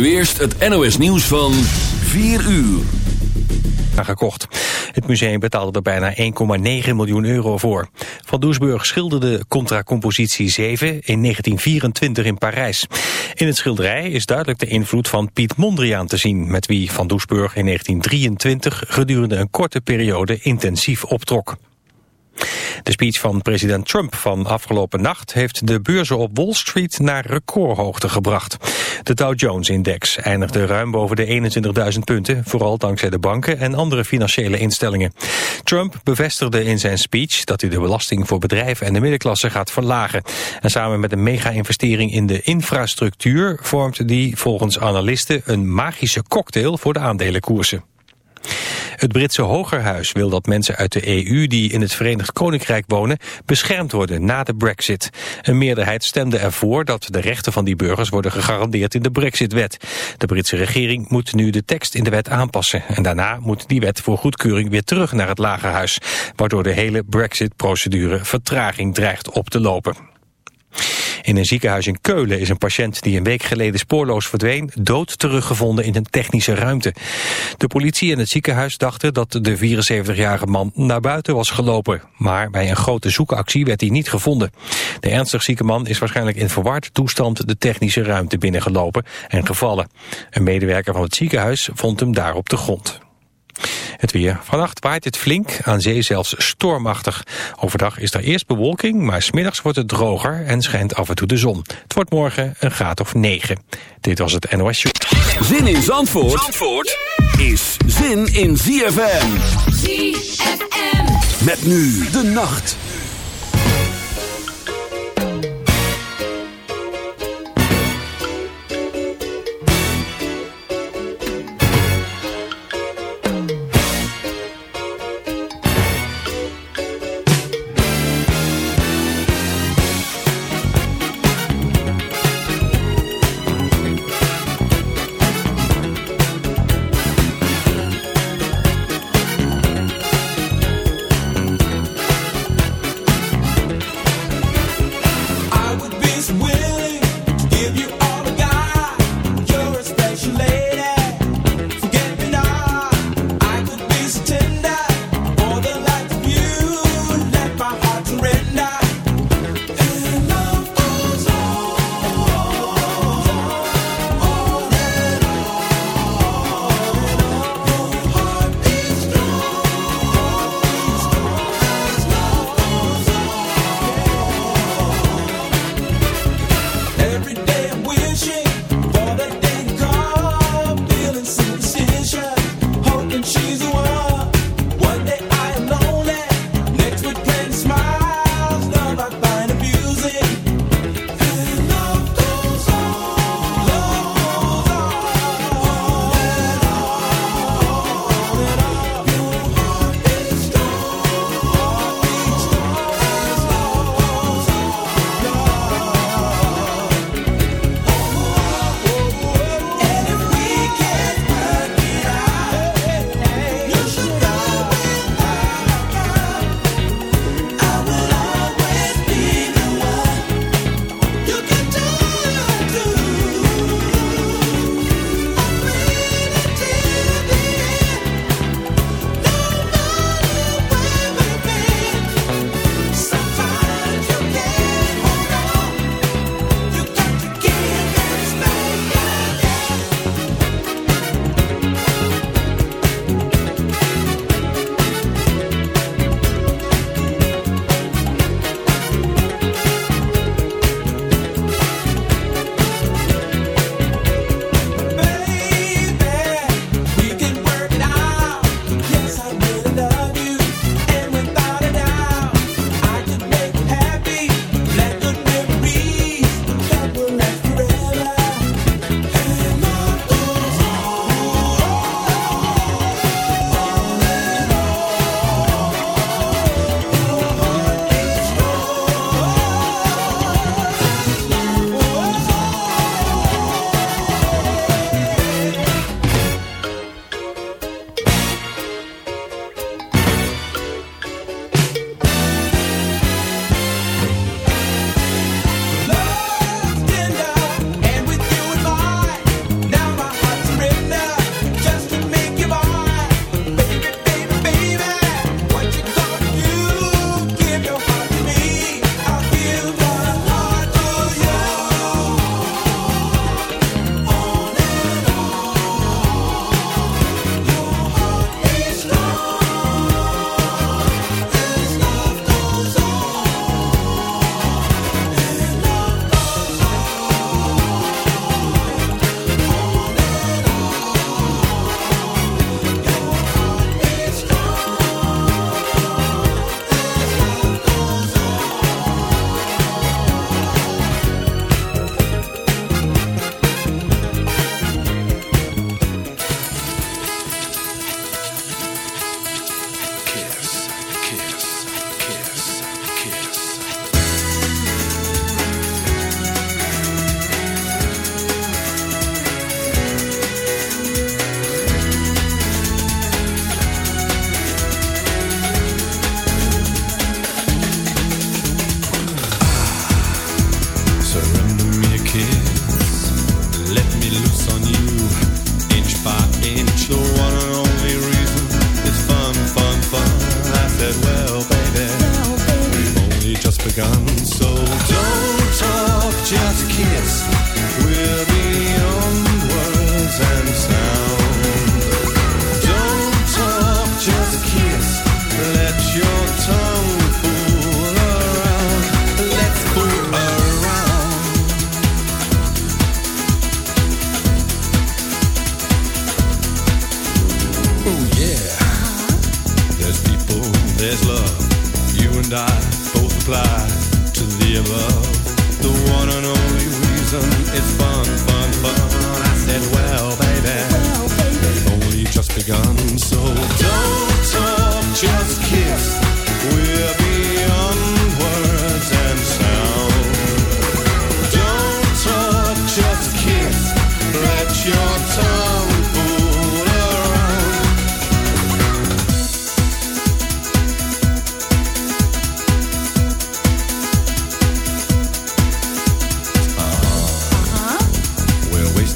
Nu eerst het NOS nieuws van 4 uur. Gekocht. Het museum betaalde er bijna 1,9 miljoen euro voor. Van Doesburg schilderde Contracompositie 7 in 1924 in Parijs. In het schilderij is duidelijk de invloed van Piet Mondriaan te zien... met wie Van Doesburg in 1923 gedurende een korte periode intensief optrok. De speech van president Trump van afgelopen nacht heeft de beurzen op Wall Street naar recordhoogte gebracht. De Dow Jones-index eindigde ruim boven de 21.000 punten, vooral dankzij de banken en andere financiële instellingen. Trump bevestigde in zijn speech dat hij de belasting voor bedrijven en de middenklasse gaat verlagen. En samen met een mega-investering in de infrastructuur vormt die volgens analisten een magische cocktail voor de aandelenkoersen. Het Britse Hogerhuis wil dat mensen uit de EU die in het Verenigd Koninkrijk wonen beschermd worden na de brexit. Een meerderheid stemde ervoor dat de rechten van die burgers worden gegarandeerd in de brexitwet. De Britse regering moet nu de tekst in de wet aanpassen en daarna moet die wet voor goedkeuring weer terug naar het Lagerhuis, waardoor de hele brexit-procedure vertraging dreigt op te lopen. In een ziekenhuis in Keulen is een patiënt die een week geleden spoorloos verdween... dood teruggevonden in een technische ruimte. De politie en het ziekenhuis dachten dat de 74-jarige man naar buiten was gelopen. Maar bij een grote zoekactie werd hij niet gevonden. De ernstig zieke man is waarschijnlijk in verwaard toestand... de technische ruimte binnengelopen en gevallen. Een medewerker van het ziekenhuis vond hem daar op de grond. Het weer. Vannacht waait het flink, aan zee zelfs stormachtig. Overdag is er eerst bewolking, maar smiddags wordt het droger en schijnt af en toe de zon. Het wordt morgen een graad of 9. Dit was het NOS Show. Zin in Zandvoort, Zandvoort is zin in ZFM. ZFM. Met nu de nacht.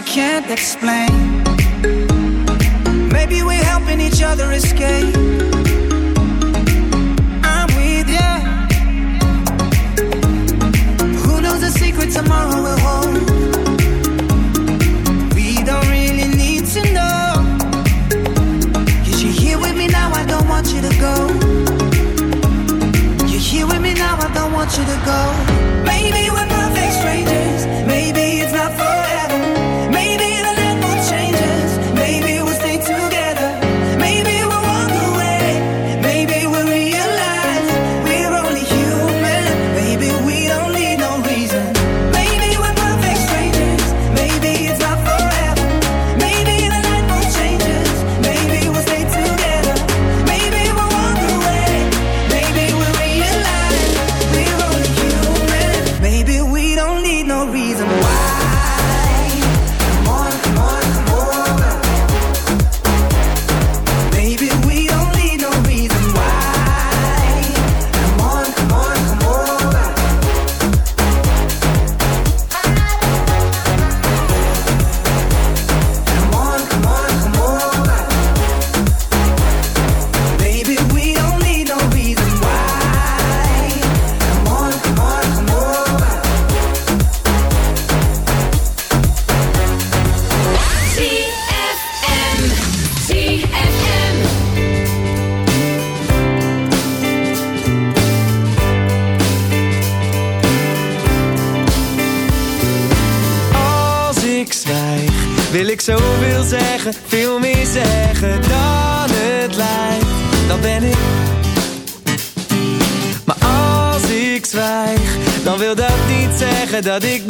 We can't explain. Exotic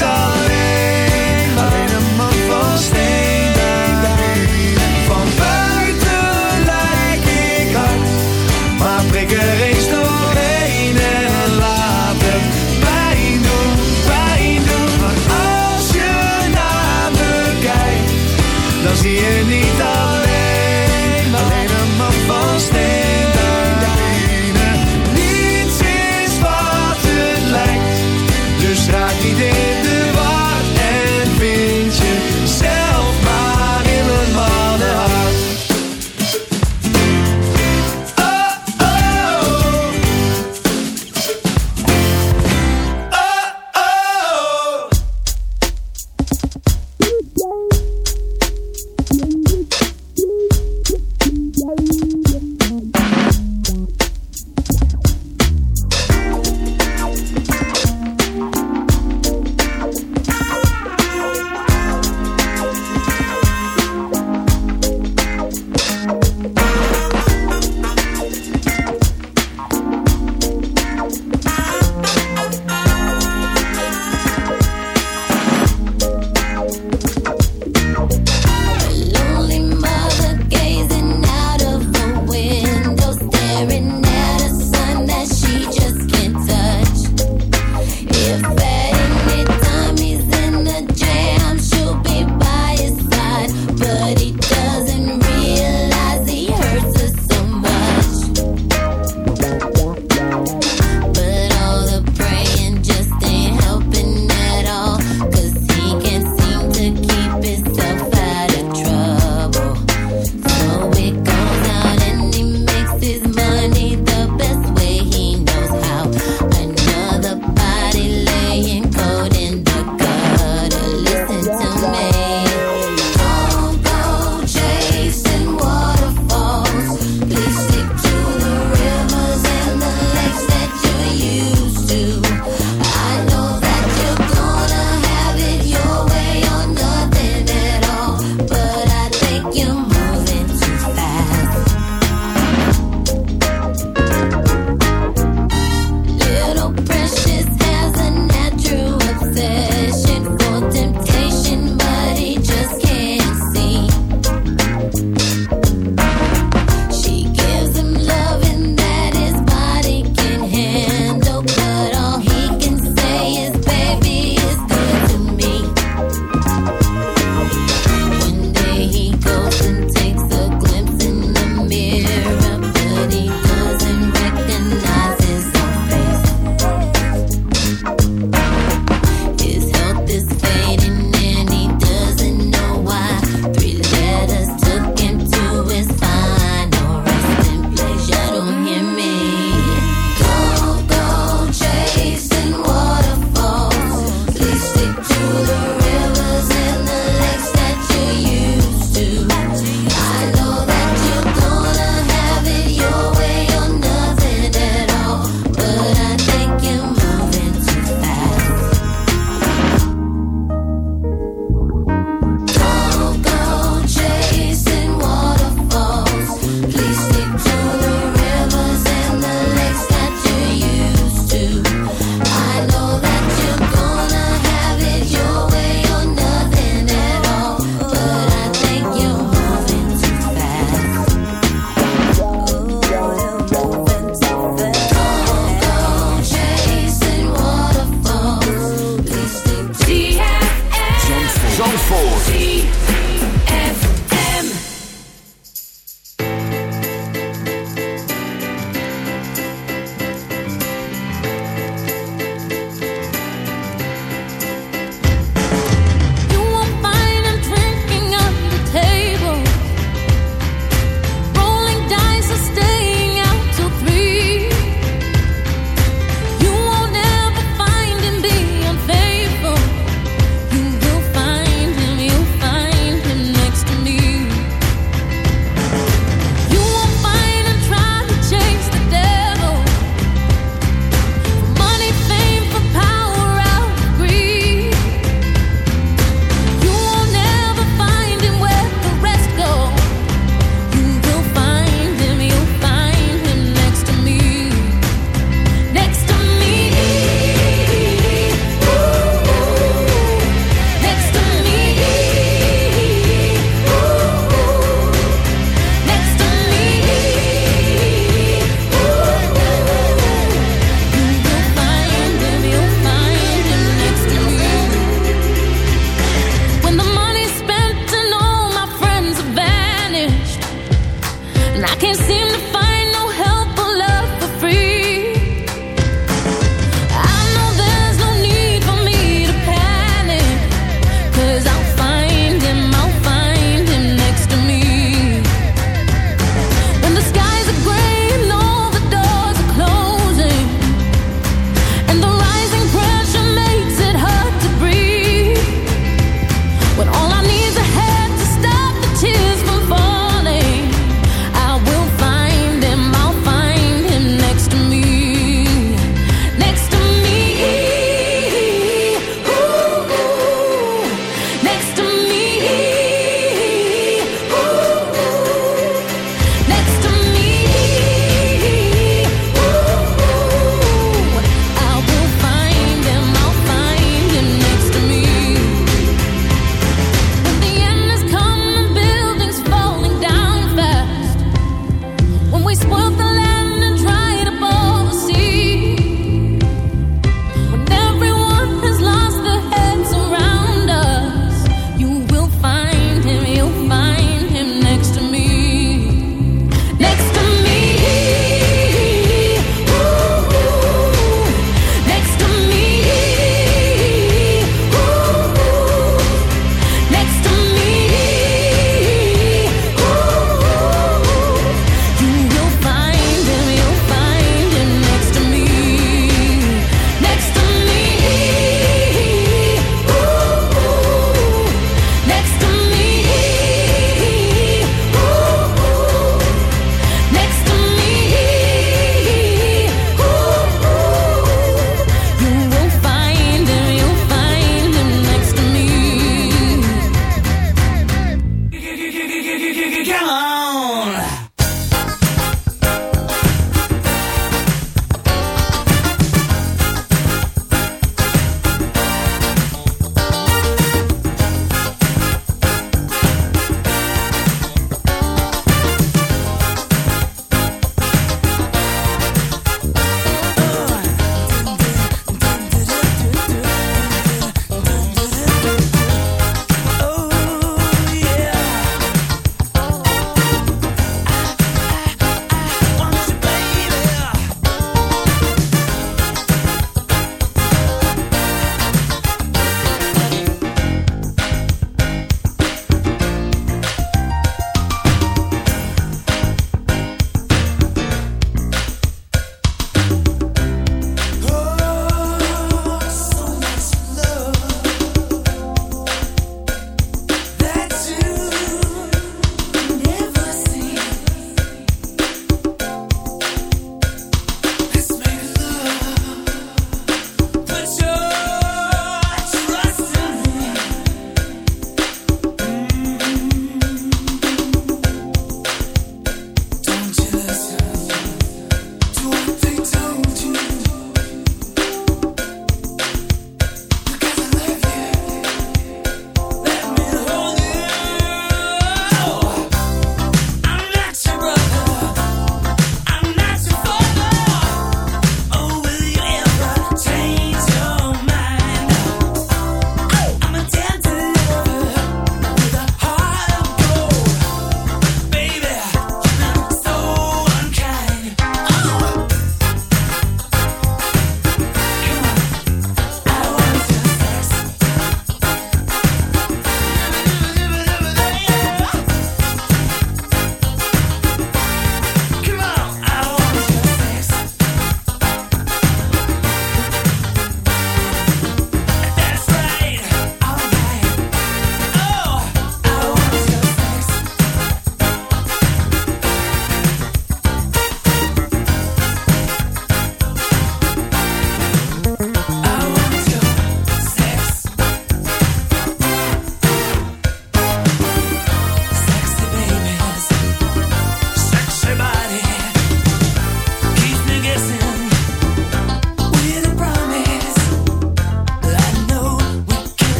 か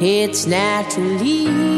It's naturally.